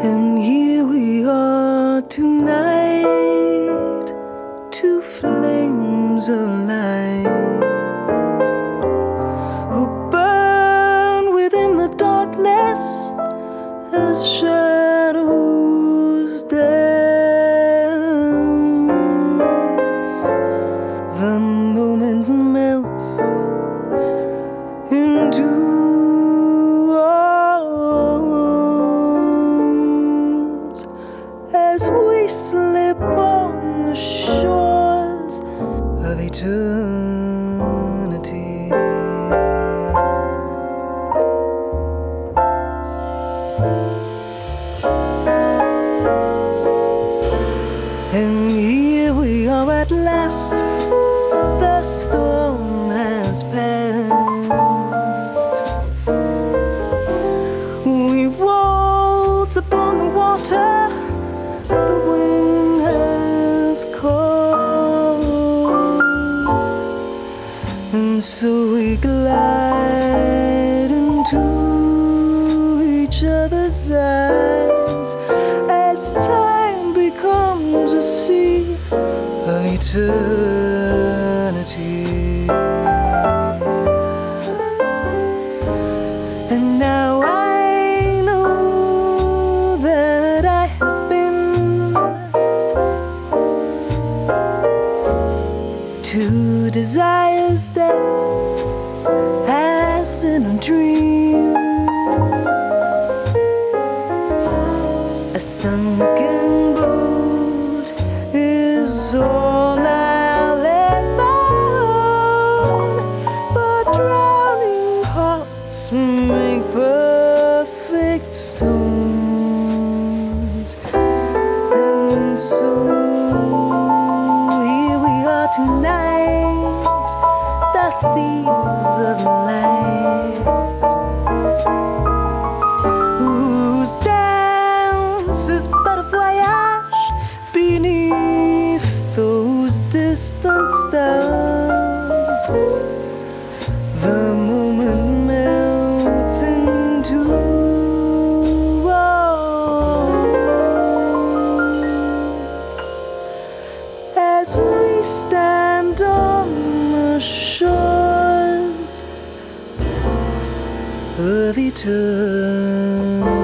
And here we are tonight, two flames of light who burn within the darkness as shadows dance. The moment melts as we slip on the shores of eternity. And here we are at last. The storm has passed. And so we glide into each other's eyes as time becomes a sea of eternity. And now I know that I have been to desires dance as in a dream. A sunken boat is all I'll ever own, but drowning hearts make perfect stones. And so here we are tonight, as we stand on shores of eternity.